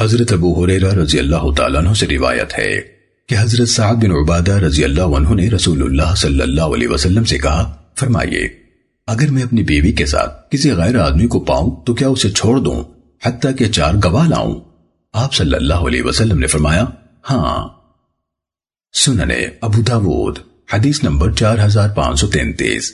حضرت ابو حریرہ رضی اللہ تعالیٰ عنہ سے روایت ہے کہ حضرت سعد بن عبادہ رضی اللہ عنہ نے رسول اللہ صلی اللہ علیہ وسلم سے کہا، فرمائیے، اگر میں اپنی بیوی کے ساتھ کسی غیر آدمی کو پاؤں تو کیا اسے چھوڑ دوں، حتیٰ کہ چار گواہ لاؤں؟ آپ صلی اللہ علیہ وسلم نے فرمایا ہاں۔ سننے ابو داود، حدیث نمبر چار ہزار پانچ سو تینتیس۔